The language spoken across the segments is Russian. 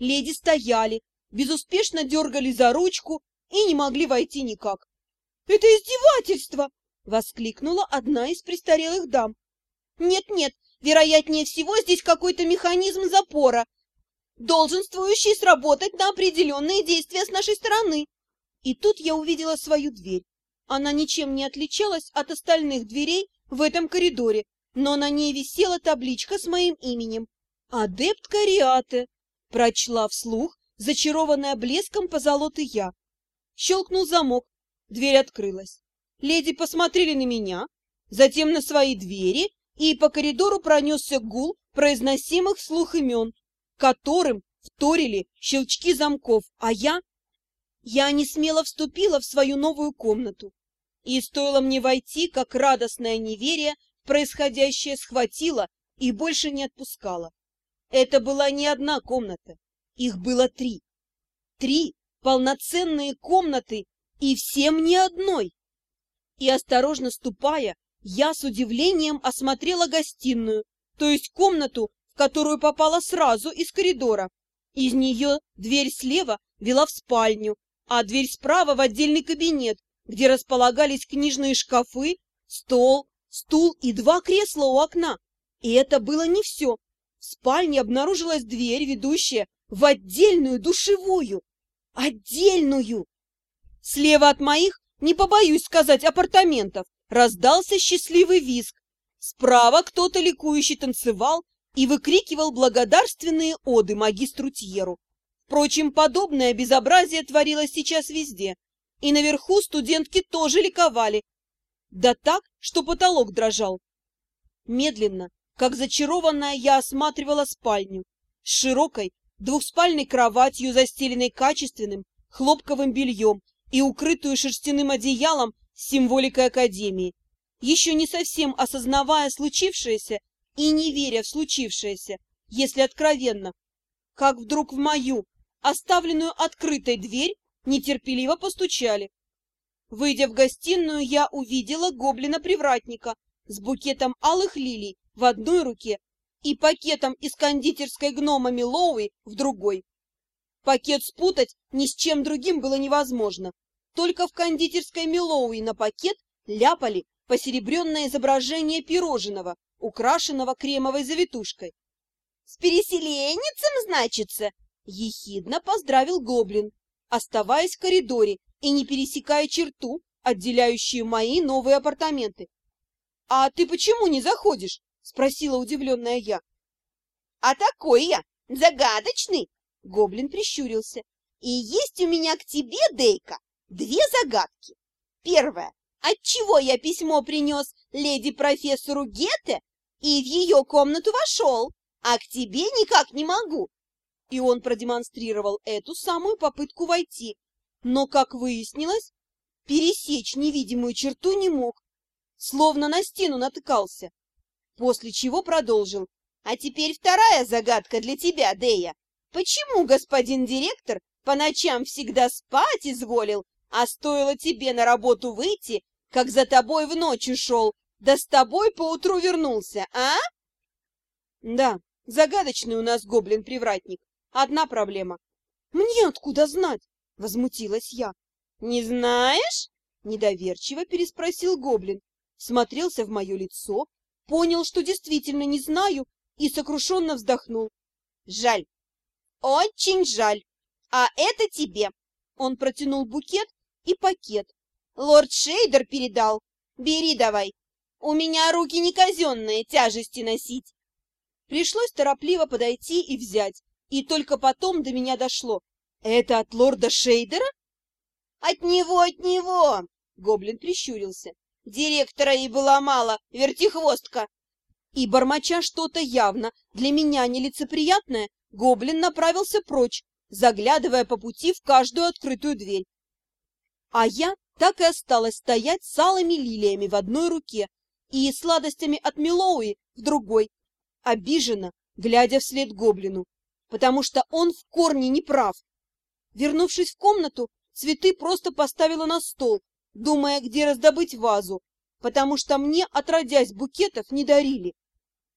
Леди стояли, безуспешно дергали за ручку и не могли войти никак. «Это издевательство!» — воскликнула одна из престарелых дам. «Нет-нет, вероятнее всего здесь какой-то механизм запора, долженствующий сработать на определенные действия с нашей стороны». И тут я увидела свою дверь. Она ничем не отличалась от остальных дверей в этом коридоре, но на ней висела табличка с моим именем. «Адепт Кариате», — прочла вслух, зачарованная блеском позолоты я. Щелкнул замок, дверь открылась. Леди посмотрели на меня, затем на свои двери, и по коридору пронесся гул произносимых вслух имен, которым вторили щелчки замков, а я... Я не смело вступила в свою новую комнату. И стоило мне войти, как радостное неверие происходящее схватило и больше не отпускало. Это была не одна комната, их было три. Три полноценные комнаты, и всем не одной. И осторожно ступая, я с удивлением осмотрела гостиную, то есть комнату, в которую попала сразу из коридора. Из нее дверь слева вела в спальню, а дверь справа в отдельный кабинет, где располагались книжные шкафы, стол, стул и два кресла у окна. И это было не все. В спальне обнаружилась дверь, ведущая в отдельную душевую. Отдельную! Слева от моих, не побоюсь сказать, апартаментов, раздался счастливый визг. Справа кто-то ликующе танцевал и выкрикивал благодарственные оды магистру Тьеру. Впрочем, подобное безобразие творилось сейчас везде. И наверху студентки тоже ликовали. Да так, что потолок дрожал. Медленно, как зачарованная, я осматривала спальню с широкой двухспальной кроватью, застеленной качественным хлопковым бельем и укрытую шерстяным одеялом с символикой Академии. Еще не совсем осознавая случившееся и не веря в случившееся, если откровенно, как вдруг в мою, оставленную открытой дверь, нетерпеливо постучали. Выйдя в гостиную, я увидела гоблина-привратника с букетом алых лилий в одной руке и пакетом из кондитерской гнома Милоуи в другой. Пакет спутать ни с чем другим было невозможно. Только в кондитерской Милоуи на пакет ляпали посеребренное изображение пирожного, украшенного кремовой завитушкой. — С переселенницем, значится? — ехидно поздравил гоблин, оставаясь в коридоре и не пересекая черту, отделяющую мои новые апартаменты. — А ты почему не заходишь? — спросила удивленная я. — А такой я, загадочный! — гоблин прищурился. — И есть у меня к тебе, Дейка, две загадки. Первая. Отчего я письмо принес леди-профессору Гете и в ее комнату вошел, а к тебе никак не могу? И он продемонстрировал эту самую попытку войти, но, как выяснилось, пересечь невидимую черту не мог, словно на стену натыкался. После чего продолжил. А теперь вторая загадка для тебя, Дея. Почему господин директор по ночам всегда спать изволил, а стоило тебе на работу выйти, как за тобой в ночь ушел, да с тобой поутру вернулся, а? Да, загадочный у нас гоблин-привратник. Одна проблема. Мне откуда знать? Возмутилась я. Не знаешь? Недоверчиво переспросил гоблин, смотрелся в мое лицо, понял, что действительно не знаю, и сокрушенно вздохнул. Жаль, очень жаль. А это тебе. Он протянул букет и пакет. Лорд Шейдер передал. Бери давай. У меня руки не казенные тяжести носить. Пришлось торопливо подойти и взять, и только потом до меня дошло. Это от лорда Шейдера? От него, от него! Гоблин прищурился. Директора и была мало, вертихвостка. И, бормоча что-то явно для меня нелицеприятное, гоблин направился прочь, заглядывая по пути в каждую открытую дверь. А я так и осталась стоять с алыми лилиями в одной руке и сладостями от Милоуи в другой, обиженно, глядя вслед гоблину, потому что он в корне не прав. Вернувшись в комнату, цветы просто поставила на стол, думая, где раздобыть вазу, потому что мне, отродясь, букетов не дарили.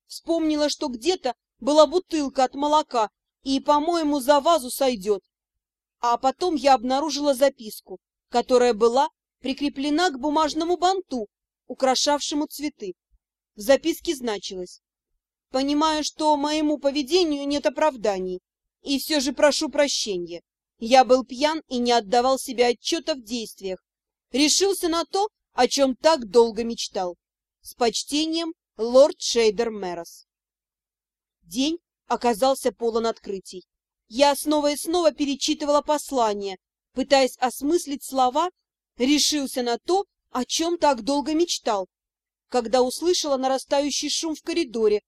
Вспомнила, что где-то была бутылка от молока, и, по-моему, за вазу сойдет. А потом я обнаружила записку, которая была прикреплена к бумажному банту, украшавшему цветы. В записке значилось «Понимаю, что моему поведению нет оправданий, и все же прошу прощения. Я был пьян и не отдавал себе отчета в действиях. Решился на то, о чем так долго мечтал. С почтением, лорд Шейдер Мэрос». День оказался полон открытий. Я снова и снова перечитывала послание, пытаясь осмыслить слова, решился на то, о чем так долго мечтал, когда услышала нарастающий шум в коридоре,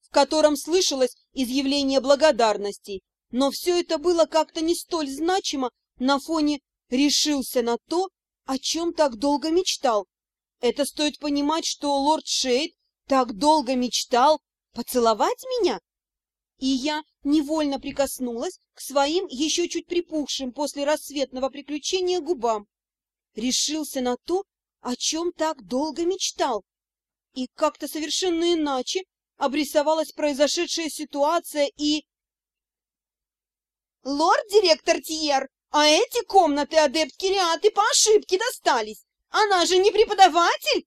в котором слышалось изъявление благодарности, но все это было как-то не столь значимо на фоне «решился на то, о чем так долго мечтал». Это стоит понимать, что лорд Шейд так долго мечтал поцеловать меня? И я невольно прикоснулась к своим еще чуть припухшим после рассветного приключения губам. Решился на то, о чем так долго мечтал. И как-то совершенно иначе обрисовалась произошедшая ситуация и... «Лорд-директор Тьер, а эти комнаты адепт Кириаты по ошибке достались! Она же не преподаватель!»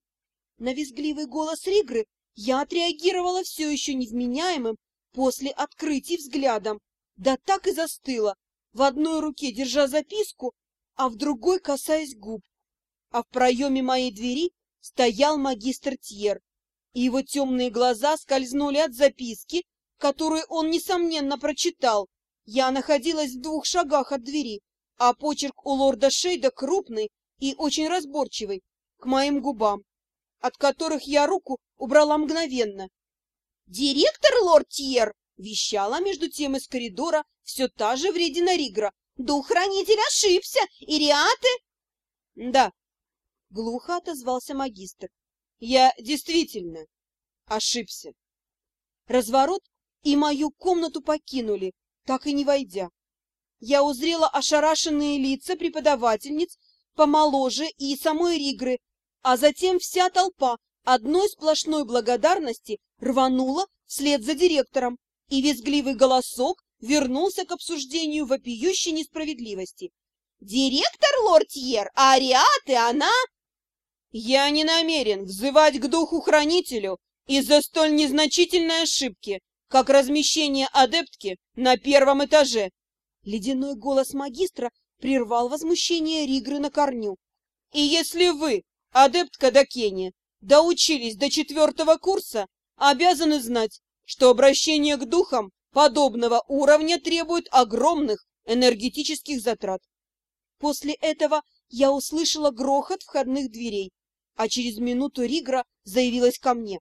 На визгливый голос Ригры я отреагировала все еще невменяемым после открытий взглядом, да так и застыла, в одной руке держа записку, а в другой касаясь губ. А в проеме моей двери стоял магистр Тьер, и его темные глаза скользнули от записки, которую он, несомненно, прочитал. Я находилась в двух шагах от двери, а почерк у лорда Шейда крупный и очень разборчивый, к моим губам, от которых я руку убрала мгновенно. «Директор, лорд Тьер!» — вещала между тем из коридора все та же вредина Ригра. «Дух-хранитель ошибся! Ириаты...» «Да», — глухо отозвался магистр. «Я действительно ошибся». Разворот и мою комнату покинули, так и не войдя. Я узрела ошарашенные лица преподавательниц помоложе и самой Ригры, а затем вся толпа одной сплошной благодарности рванула вслед за директором, и визгливый голосок вернулся к обсуждению вопиющей несправедливости. «Директор Лортьер, а Ариаты она...» «Я не намерен взывать к духу-хранителю из-за столь незначительной ошибки, как размещение адептки на первом этаже!» Ледяной голос магистра прервал возмущение Ригры на корню. «И если вы, адептка Дакени, доучились до четвертого курса, обязаны знать, что обращение к духам подобного уровня требует огромных энергетических затрат. После этого я услышала грохот входных дверей, а через минуту Ригра заявилась ко мне.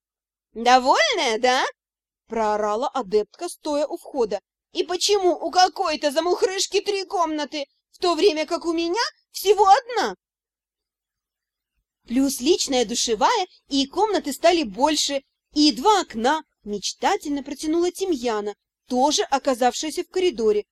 «Довольная, да?» — проорала адептка, стоя у входа. «И почему у какой-то замухрышки три комнаты, в то время как у меня всего одна?» Плюс личная душевая, и комнаты стали больше, и два окна, мечтательно протянула Тимьяна, тоже оказавшаяся в коридоре.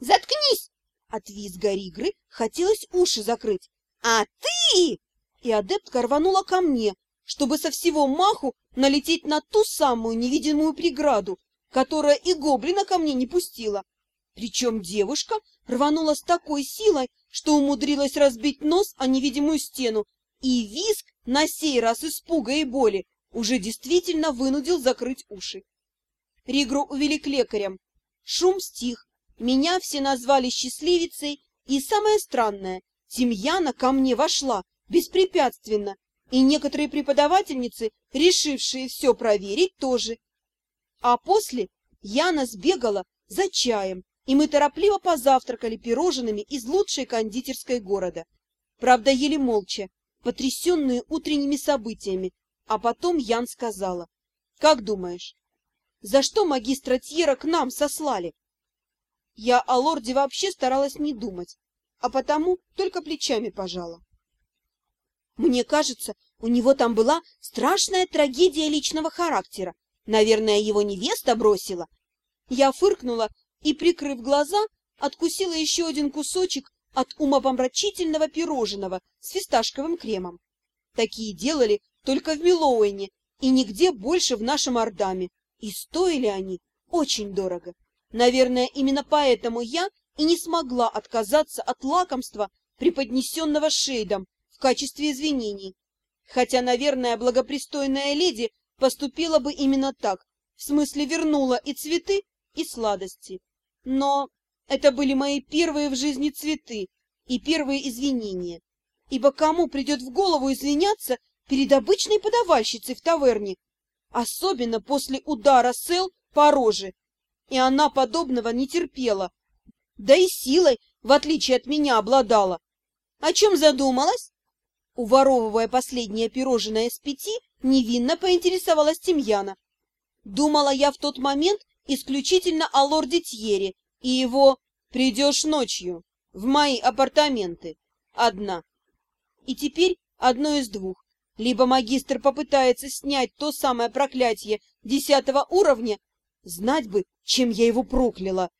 «Заткнись!» От визга Ригры хотелось уши закрыть. «А ты!» И адептка рванула ко мне, чтобы со всего маху налететь на ту самую невидимую преграду, которая и гоблина ко мне не пустила. Причем девушка рванула с такой силой, что умудрилась разбить нос о невидимую стену, и визг, на сей раз испуга и боли, уже действительно вынудил закрыть уши. Ригру увели к лекарям. Шум стих, меня все назвали счастливицей, и самое странное, Тимьяна ко мне вошла беспрепятственно, и некоторые преподавательницы, решившие все проверить, тоже. А после Яна сбегала за чаем, и мы торопливо позавтракали пирожными из лучшей кондитерской города. Правда, ели молча, потрясенные утренними событиями, а потом Ян сказала, «Как думаешь, за что магистра Тьера к нам сослали?» Я о лорде вообще старалась не думать, а потому только плечами пожала. Мне кажется, у него там была страшная трагедия личного характера. Наверное, его невеста бросила. Я фыркнула и, прикрыв глаза, откусила еще один кусочек от умопомрачительного пирожного с фисташковым кремом. Такие делали только в Милоуэне и нигде больше в нашем Ордаме, и стоили они очень дорого. Наверное, именно поэтому я и не смогла отказаться от лакомства, преподнесенного Шейдом в качестве извинений. Хотя, наверное, благопристойная леди поступила бы именно так, в смысле вернула и цветы, и сладости. Но это были мои первые в жизни цветы и первые извинения. Ибо кому придет в голову извиняться перед обычной подавальщицей в таверне, особенно после удара Сел по роже и она подобного не терпела. Да и силой, в отличие от меня, обладала. О чем задумалась? Уворовывая последнее пирожное с пяти, невинно поинтересовалась Тимьяна. Думала я в тот момент исключительно о лорде Тьере и его «придешь ночью» в мои апартаменты. Одна. И теперь одно из двух. Либо магистр попытается снять то самое проклятие десятого уровня, Знать бы, чем я его прокляла.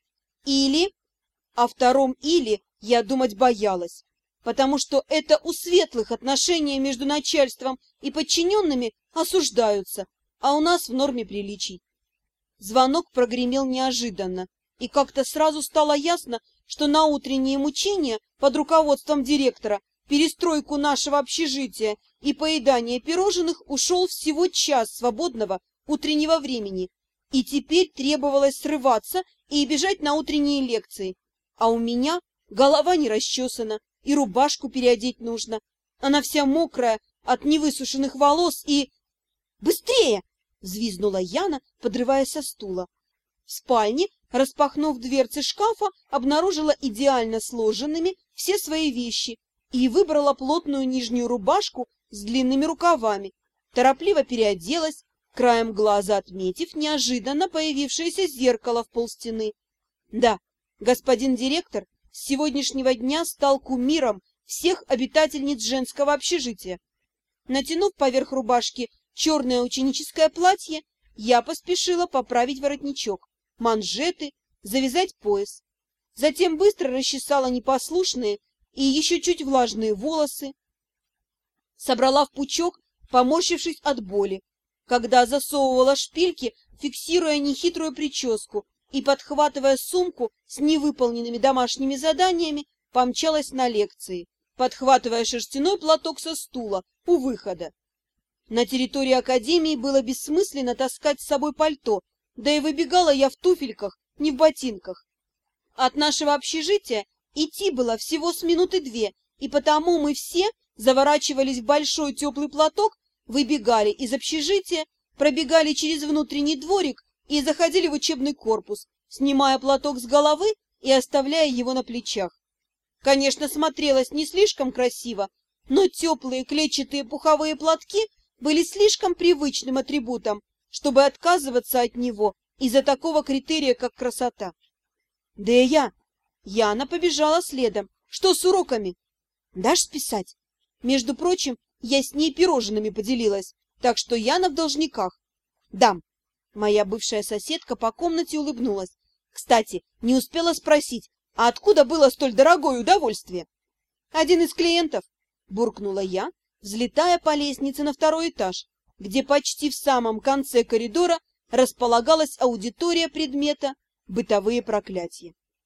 Или... О втором «или» я думать боялась, потому что это у светлых отношения между начальством и подчиненными осуждаются, а у нас в норме приличий. Звонок прогремел неожиданно, и как-то сразу стало ясно, что на утренние мучения под руководством директора, перестройку нашего общежития и поедание пирожных ушел всего час свободного утреннего времени, и теперь требовалось срываться и бежать на утренние лекции. А у меня голова не расчесана, и рубашку переодеть нужно. Она вся мокрая от невысушенных волос и... «Быстрее!» — взвизгнула Яна, подрываясь со стула. В спальне, распахнув дверцы шкафа, обнаружила идеально сложенными все свои вещи и выбрала плотную нижнюю рубашку с длинными рукавами. Торопливо переоделась, краем глаза отметив неожиданно появившееся зеркало в полстены. Да, господин директор с сегодняшнего дня стал кумиром всех обитательниц женского общежития. Натянув поверх рубашки черное ученическое платье, я поспешила поправить воротничок, манжеты, завязать пояс. Затем быстро расчесала непослушные и еще чуть влажные волосы, собрала в пучок, поморщившись от боли, когда засовывала шпильки, фиксируя нехитрую прическу и, подхватывая сумку с невыполненными домашними заданиями, помчалась на лекции, подхватывая шерстяной платок со стула у выхода. На территории академии было бессмысленно таскать с собой пальто, да и выбегала я в туфельках, не в ботинках. От нашего общежития идти было всего с минуты две, и потому мы все заворачивались в большой теплый платок выбегали из общежития, пробегали через внутренний дворик и заходили в учебный корпус, снимая платок с головы и оставляя его на плечах. Конечно, смотрелось не слишком красиво, но теплые клетчатые пуховые платки были слишком привычным атрибутом, чтобы отказываться от него из-за такого критерия, как красота. Да и я. Яна побежала следом. Что с уроками? Дашь списать? Между прочим, я с ней пирожными поделилась, так что Яна в должниках. Дам. Моя бывшая соседка по комнате улыбнулась. Кстати, не успела спросить, а откуда было столь дорогое удовольствие? Один из клиентов, буркнула я, взлетая по лестнице на второй этаж, где почти в самом конце коридора располагалась аудитория предмета «Бытовые проклятия».